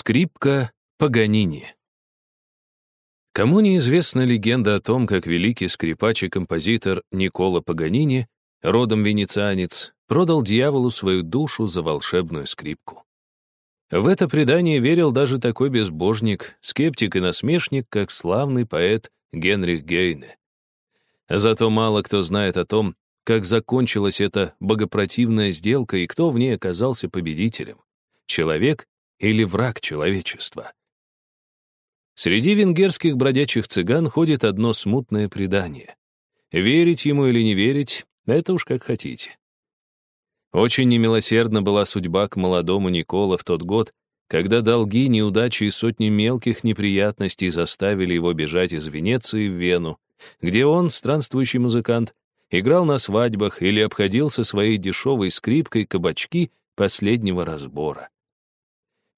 Скрипка Паганини. Кому неизвестна легенда о том, как великий скрипач и композитор Никола Паганини, родом венецианец, продал дьяволу свою душу за волшебную скрипку. В это предание верил даже такой безбожник, скептик и насмешник, как славный поэт Генрих Гейне. Зато мало кто знает о том, как закончилась эта богопротивная сделка и кто в ней оказался победителем. Человек или враг человечества. Среди венгерских бродячих цыган ходит одно смутное предание. Верить ему или не верить — это уж как хотите. Очень немилосердна была судьба к молодому Никола в тот год, когда долги, неудачи и сотни мелких неприятностей заставили его бежать из Венеции в Вену, где он, странствующий музыкант, играл на свадьбах или обходился своей дешевой скрипкой кабачки последнего разбора.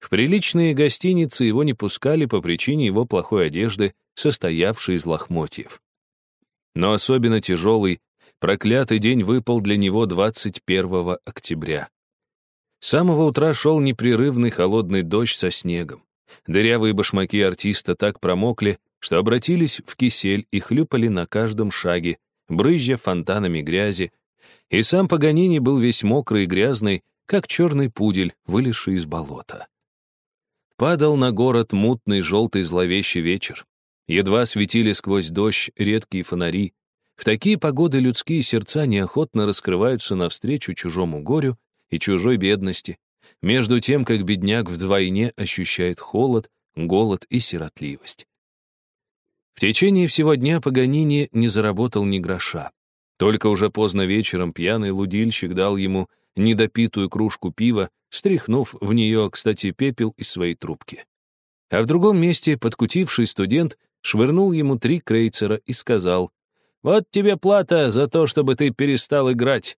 В приличные гостиницы его не пускали по причине его плохой одежды, состоявшей из лохмотьев. Но особенно тяжелый, проклятый день выпал для него 21 октября. С самого утра шел непрерывный холодный дождь со снегом. Дырявые башмаки артиста так промокли, что обратились в кисель и хлюпали на каждом шаге, брызжа фонтанами грязи, и сам Паганини был весь мокрый и грязный, как черный пудель, вылезший из болота. Падал на город мутный желтый зловещий вечер. Едва светили сквозь дождь редкие фонари. В такие погоды людские сердца неохотно раскрываются навстречу чужому горю и чужой бедности, между тем, как бедняк вдвойне ощущает холод, голод и сиротливость. В течение всего дня Паганини не заработал ни гроша. Только уже поздно вечером пьяный лудильщик дал ему недопитую кружку пива, стряхнув в нее, кстати, пепел из своей трубки. А в другом месте подкутивший студент швырнул ему три крейцера и сказал, «Вот тебе плата за то, чтобы ты перестал играть».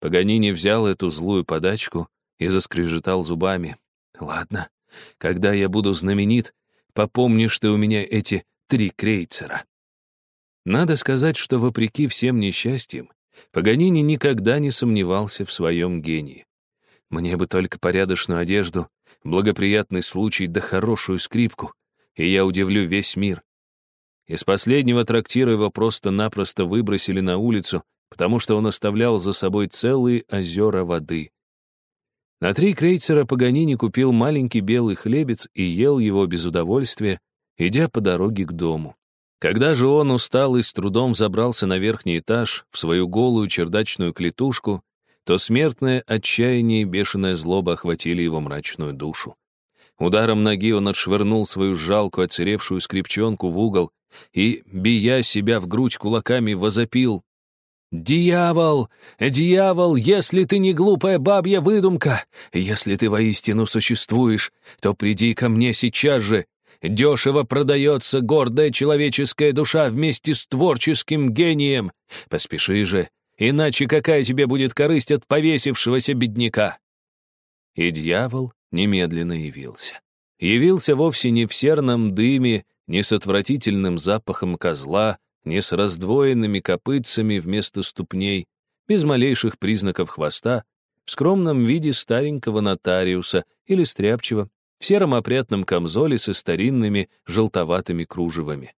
Паганини взял эту злую подачку и заскрежетал зубами. «Ладно, когда я буду знаменит, попомнишь ты у меня эти три крейцера». Надо сказать, что вопреки всем несчастьям, Паганини никогда не сомневался в своем гении. Мне бы только порядочную одежду, благоприятный случай да хорошую скрипку, и я удивлю весь мир. Из последнего трактира его просто-напросто выбросили на улицу, потому что он оставлял за собой целые озера воды. На три крейцера Паганини купил маленький белый хлебец и ел его без удовольствия, идя по дороге к дому. Когда же он, усталый, с трудом забрался на верхний этаж, в свою голую чердачную клетушку, то смертное отчаяние и бешеная злоба охватили его мрачную душу. Ударом ноги он отшвырнул свою жалкую, оцаревшую скрипчонку в угол и, бия себя в грудь кулаками, возопил. «Дьявол! Дьявол! Если ты не глупая бабья выдумка, если ты воистину существуешь, то приди ко мне сейчас же, Дешево продается гордая человеческая душа вместе с творческим гением. Поспеши же, иначе какая тебе будет корысть от повесившегося бедняка?» И дьявол немедленно явился. Явился вовсе не в серном дыме, не с отвратительным запахом козла, не с раздвоенными копытцами вместо ступней, без малейших признаков хвоста, в скромном виде старенького нотариуса или стряпчего, в сером опрятном камзоле со старинными желтоватыми кружевами.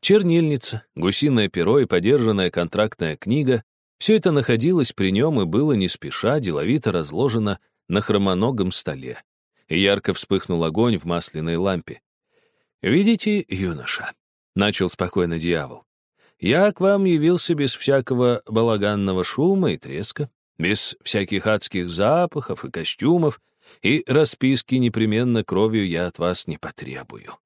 Чернильница, гусиное перо и подержанная контрактная книга — все это находилось при нем и было не спеша деловито разложено на хромоногом столе. Ярко вспыхнул огонь в масляной лампе. «Видите, юноша?» — начал спокойно дьявол. «Я к вам явился без всякого балаганного шума и треска, без всяких адских запахов и костюмов, и расписки непременно кровью я от вас не потребую.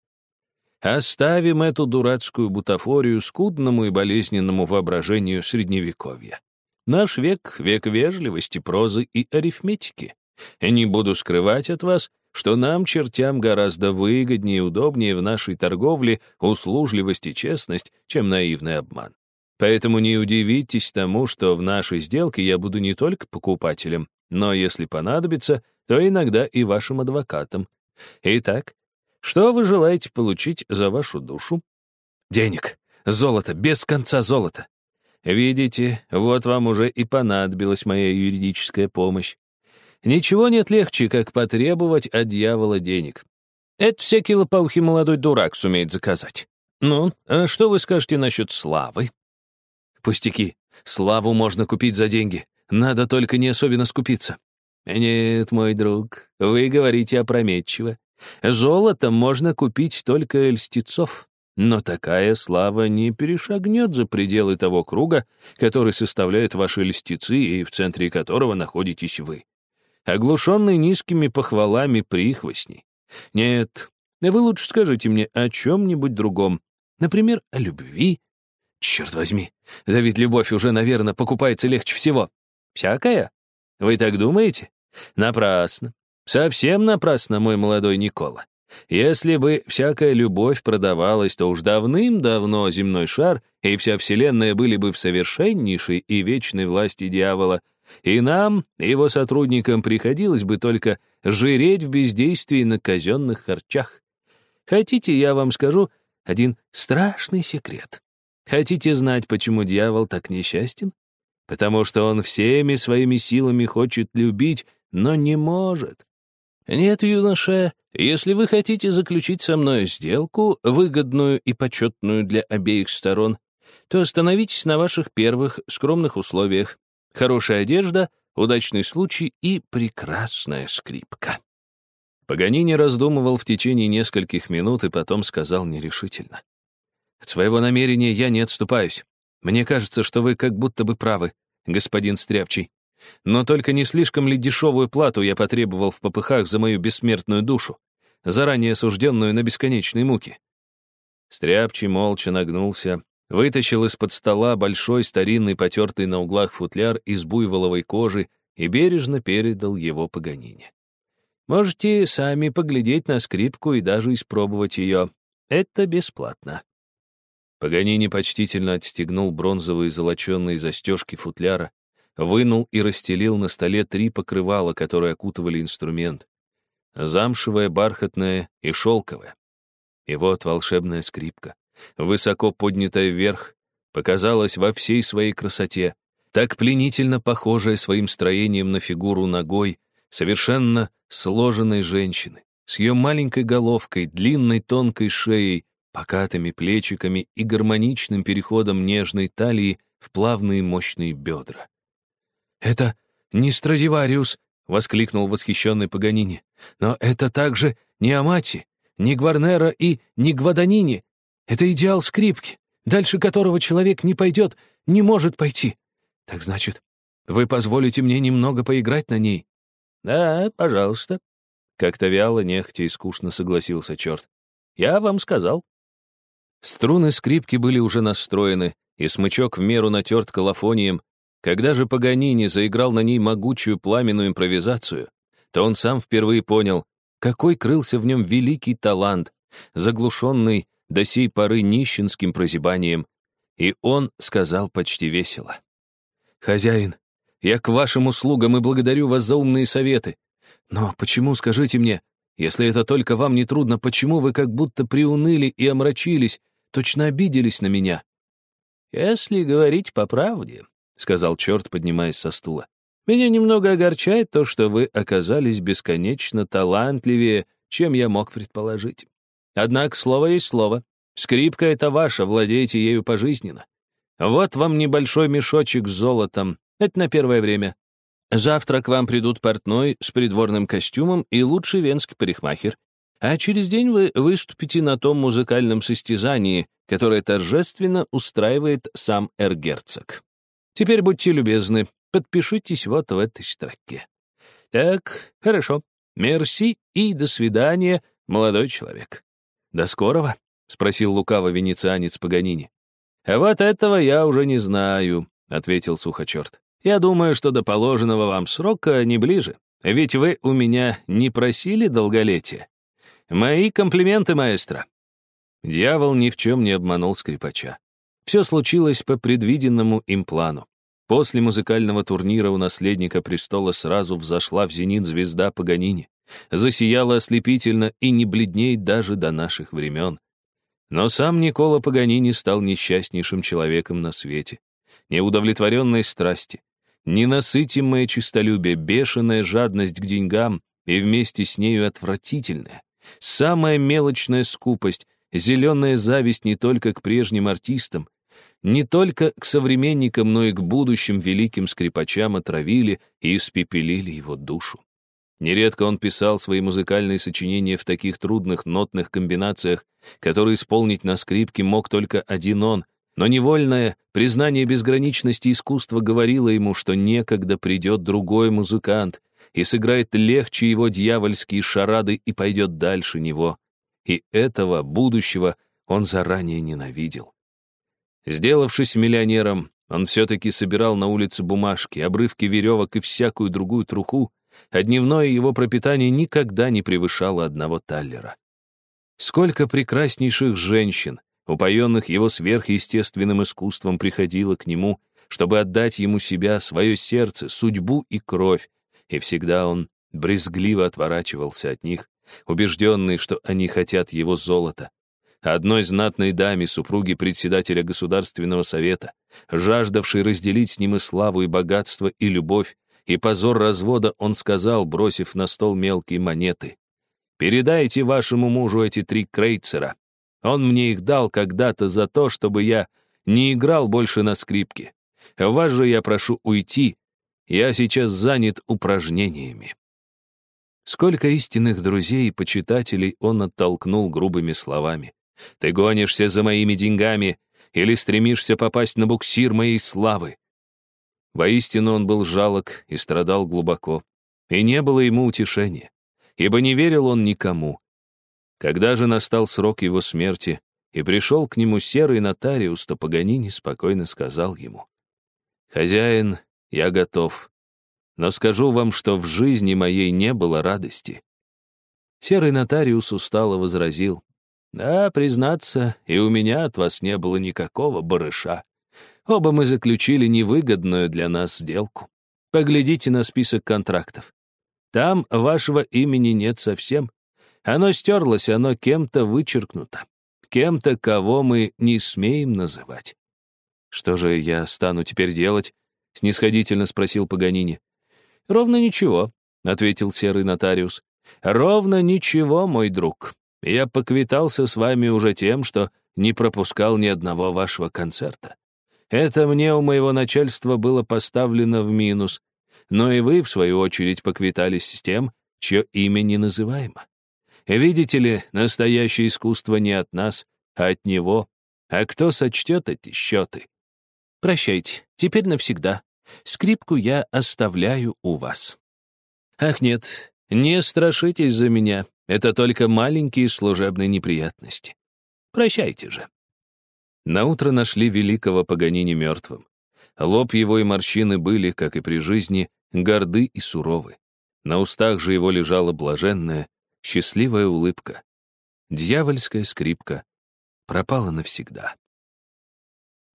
Оставим эту дурацкую бутафорию скудному и болезненному воображению Средневековья. Наш век — век вежливости, прозы и арифметики. И не буду скрывать от вас, что нам, чертям, гораздо выгоднее и удобнее в нашей торговле услужливость и честность, чем наивный обман. Поэтому не удивитесь тому, что в нашей сделке я буду не только покупателем, но, если понадобится, то иногда и вашим адвокатом. Итак, что вы желаете получить за вашу душу? Денег, золото, без конца золота. Видите, вот вам уже и понадобилась моя юридическая помощь. Ничего нет легче, как потребовать от дьявола денег. Это всякий лопоухий молодой дурак сумеет заказать. Ну, а что вы скажете насчет славы? Пустяки. Славу можно купить за деньги. Надо только не особенно скупиться. Нет, мой друг, вы говорите опрометчиво. Золото можно купить только льстецов. Но такая слава не перешагнет за пределы того круга, который составляют ваши льстецы и в центре которого находитесь вы. Оглушенный низкими похвалами прихвостней. Нет, вы лучше скажите мне о чем-нибудь другом. Например, о любви. Черт возьми, да ведь любовь уже, наверное, покупается легче всего. Всякая? Вы так думаете? Напрасно. Совсем напрасно, мой молодой Никола. Если бы всякая любовь продавалась, то уж давным-давно земной шар и вся вселенная были бы в совершеннейшей и вечной власти дьявола, и нам, его сотрудникам, приходилось бы только жиреть в бездействии на казенных харчах. Хотите, я вам скажу один страшный секрет? Хотите знать, почему дьявол так несчастен? Потому что он всеми своими силами хочет любить, но не может. Нет, юноша, если вы хотите заключить со мной сделку, выгодную и почетную для обеих сторон, то остановитесь на ваших первых скромных условиях. Хорошая одежда, удачный случай и прекрасная скрипка. Паганини раздумывал в течение нескольких минут и потом сказал нерешительно. «От своего намерения я не отступаюсь. Мне кажется, что вы как будто бы правы, господин Стряпчий. Но только не слишком ли дешевую плату я потребовал в попыхах за мою бессмертную душу, заранее осужденную на бесконечные муки?» Стряпчий молча нагнулся, вытащил из-под стола большой старинный потертый на углах футляр из буйволовой кожи и бережно передал его Паганине. «Можете сами поглядеть на скрипку и даже испробовать ее. Это бесплатно». Паганини почтительно отстегнул бронзовые золоченные застежки футляра, вынул и расстелил на столе три покрывала, которые окутывали инструмент. Замшевое, бархатное и шелковое. И вот волшебная скрипка, высоко поднятая вверх, показалась во всей своей красоте, так пленительно похожая своим строением на фигуру ногой, совершенно сложенной женщины, с ее маленькой головкой, длинной тонкой шеей, покатыми плечиками и гармоничным переходом нежной талии в плавные мощные бедра. «Это не Страдивариус!» — воскликнул восхищенный Паганини. «Но это также не Амати, не Гварнера и не Гваданини. Это идеал скрипки, дальше которого человек не пойдет, не может пойти. Так значит, вы позволите мне немного поиграть на ней?» «Да, пожалуйста». Как-то вяло, нехотя и скучно согласился черт. «Я вам сказал». Струны скрипки были уже настроены, и смычок в меру натерт колофонием, когда же Паганини заиграл на ней могучую пламенную импровизацию, то он сам впервые понял, какой крылся в нем великий талант, заглушенный до сей поры нищенским прозябанием, и он сказал почти весело. «Хозяин, я к вашим услугам и благодарю вас за умные советы. Но почему, скажите мне, если это только вам не трудно, почему вы как будто приуныли и омрачились, точно обиделись на меня?» «Если говорить по правде, — сказал черт, поднимаясь со стула. «Меня немного огорчает то, что вы оказались бесконечно талантливее, чем я мог предположить. Однако слово есть слово. Скрипка — это ваша, владейте ею пожизненно. Вот вам небольшой мешочек с золотом. Это на первое время. Завтра к вам придут портной с придворным костюмом и лучший венский парикмахер. А через день вы выступите на том музыкальном состязании, которое торжественно устраивает сам эргерцог. Теперь будьте любезны, подпишитесь вот в этой строке. Так, хорошо. Мерси и до свидания, молодой человек. До скорого? — спросил лукаво венецианец Паганини. «А вот этого я уже не знаю», — ответил сухочерт. «Я думаю, что до положенного вам срока не ближе, ведь вы у меня не просили долголетия. Мои комплименты, маэстро». Дьявол ни в чем не обманул скрипача. Все случилось по предвиденному им плану. После музыкального турнира у наследника престола сразу взошла в зенит звезда Паганини, засияла ослепительно и не бледнеет даже до наших времен. Но сам Никола Паганини стал несчастнейшим человеком на свете. Неудовлетворенной страсти, ненасытимое честолюбие, бешеная жадность к деньгам и вместе с нею отвратительная, Самая мелочная скупость, зеленая зависть не только к прежним артистам, не только к современникам, но и к будущим великим скрипачам отравили и испепелили его душу. Нередко он писал свои музыкальные сочинения в таких трудных нотных комбинациях, которые исполнить на скрипке мог только один он, но невольное признание безграничности искусства говорило ему, что некогда придет другой музыкант и сыграет легче его дьявольские шарады и пойдет дальше него. И этого будущего он заранее ненавидел. Сделавшись миллионером, он все-таки собирал на улице бумажки, обрывки веревок и всякую другую труху, а дневное его пропитание никогда не превышало одного таллера. Сколько прекраснейших женщин, упоенных его сверхъестественным искусством, приходило к нему, чтобы отдать ему себя, свое сердце, судьбу и кровь, и всегда он брезгливо отворачивался от них, убежденный, что они хотят его золота. Одной знатной даме, супруге председателя Государственного совета, жаждавшей разделить с ним и славу, и богатство, и любовь, и позор развода, он сказал, бросив на стол мелкие монеты. «Передайте вашему мужу эти три крейцера. Он мне их дал когда-то за то, чтобы я не играл больше на скрипке. Вас же я прошу уйти. Я сейчас занят упражнениями». Сколько истинных друзей и почитателей он оттолкнул грубыми словами. «Ты гонишься за моими деньгами или стремишься попасть на буксир моей славы?» Воистину он был жалок и страдал глубоко, и не было ему утешения, ибо не верил он никому. Когда же настал срок его смерти, и пришел к нему серый нотариус, то Паганини спокойно сказал ему, «Хозяин, я готов, но скажу вам, что в жизни моей не было радости». Серый нотариус устало возразил, «Да, признаться, и у меня от вас не было никакого барыша. Оба мы заключили невыгодную для нас сделку. Поглядите на список контрактов. Там вашего имени нет совсем. Оно стерлось, оно кем-то вычеркнуто. Кем-то, кого мы не смеем называть. «Что же я стану теперь делать?» — снисходительно спросил Паганини. «Ровно ничего», — ответил серый нотариус. «Ровно ничего, мой друг. Я поквитался с вами уже тем, что не пропускал ни одного вашего концерта. Это мне у моего начальства было поставлено в минус, но и вы, в свою очередь, поквитались с тем, чье имя не называемо. Видите ли, настоящее искусство не от нас, а от него. А кто сочтет эти счеты? Прощайте, теперь навсегда. Скрипку я оставляю у вас. Ах нет, не страшитесь за меня. Это только маленькие служебные неприятности. Прощайте же. Наутро нашли великого Паганини мертвым. Лоб его и морщины были, как и при жизни, горды и суровы. На устах же его лежала блаженная, счастливая улыбка. Дьявольская скрипка пропала навсегда.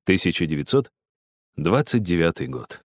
1929 год.